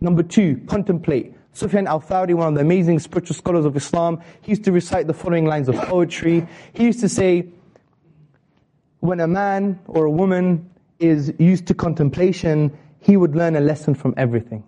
Number two, contemplate. Sufyan al-Thawri, one of the amazing spiritual scholars of Islam, he used to recite the following lines of poetry. He used to say, when a man or a woman is used to contemplation, he would learn a lesson from everything.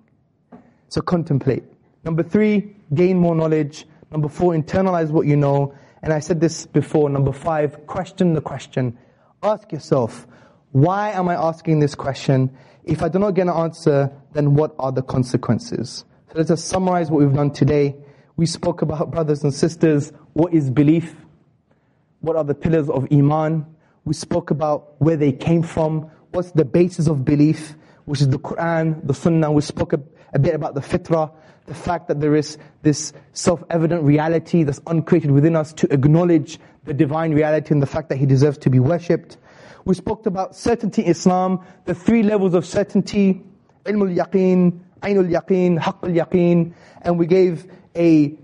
So contemplate. Number three, gain more knowledge. Number four, internalize what you know. And I said this before. Number five, question the question. Ask yourself, why am I asking this question? If I do not get an answer, then what are the consequences? So let us summarize what we've done today. We spoke about, brothers and sisters, what is belief? What are the pillars of Iman? We spoke about where they came from, what's the basis of belief, which is the Quran, the Sunnah. We spoke a, a bit about the fitrah, the fact that there is this self-evident reality that's uncreated within us to acknowledge the divine reality and the fact that He deserves to be worshipped. We spoke about certainty in Islam, the three levels of certainty, ilmul yaqeen, ainul yaqeen, haqqul yaqeen, and we gave a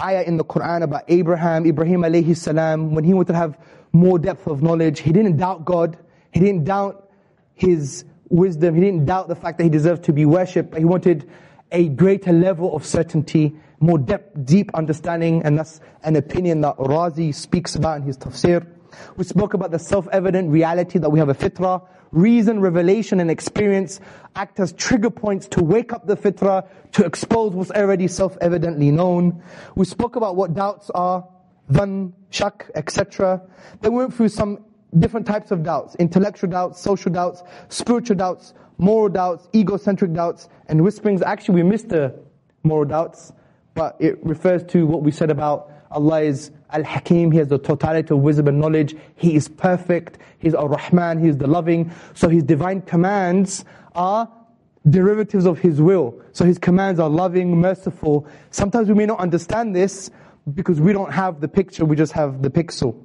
ayah in the Quran about Abraham, Ibrahim alayhi salam, when he wanted to have more depth of knowledge. He didn't doubt God. He didn't doubt His wisdom. He didn't doubt the fact that He deserved to be worshipped. But he wanted a greater level of certainty, more depth, deep understanding. And that's an opinion that Razi speaks about in his tafsir. We spoke about the self-evident reality that we have a fitrah. Reason, revelation, and experience act as trigger points to wake up the fitrah, to expose what's already self-evidently known. We spoke about what doubts are, dhan, shak, etc. Then we went through some different types of doubts, intellectual doubts, social doubts, spiritual doubts, moral doubts, egocentric doubts, and whisperings. Actually, we missed the moral doubts, but it refers to what we said about Allah is Al-Hakim, He has the totality of wisdom and knowledge. He is perfect. He's Ar-Rahman, He is the loving. So His divine commands are derivatives of His will. So His commands are loving, merciful. Sometimes we may not understand this, because we don't have the picture, we just have the pixel.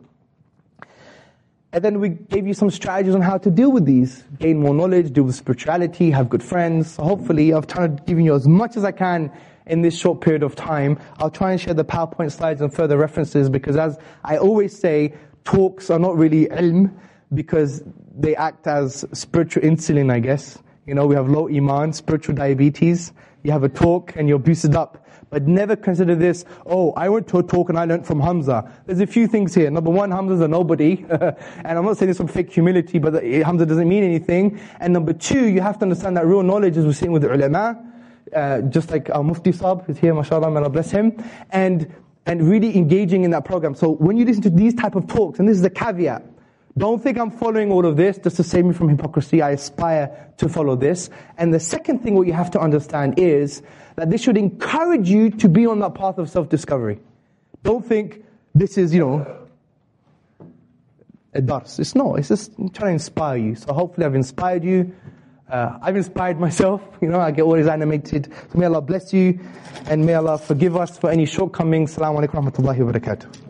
And then we gave you some strategies on how to deal with these. Gain more knowledge, deal with spirituality, have good friends. Hopefully I've tried give you as much as I can in this short period of time. I'll try and share the PowerPoint slides and further references because as I always say, talks are not really ilm because they act as spiritual insulin, I guess. You know, we have low iman, spiritual diabetes. You have a talk and you're boosted up. But never consider this, oh, I went to a talk and I learned from Hamza. There's a few things here. Number one, Hamza's a nobody. and I'm not saying this from fake humility, but Hamza doesn't mean anything. And number two, you have to understand that real knowledge is we're sitting with the ulama, uh, just like our Mufti Sab is here, mashallah, may Allah bless him. And, and really engaging in that program. So when you listen to these type of talks, and this is a caveat, don't think I'm following all of this just to save me from hypocrisy. I aspire to follow this. And the second thing what you have to understand is that this should encourage you to be on that path of self-discovery. Don't think this is, you know, a dars. It's not. It's just trying to inspire you. So hopefully I've inspired you. Uh, I've inspired myself. You know, I get always animated. So may Allah bless you and may Allah forgive us for any shortcomings. Assalamu alaikum wa rahmatullahi wa barakatuh.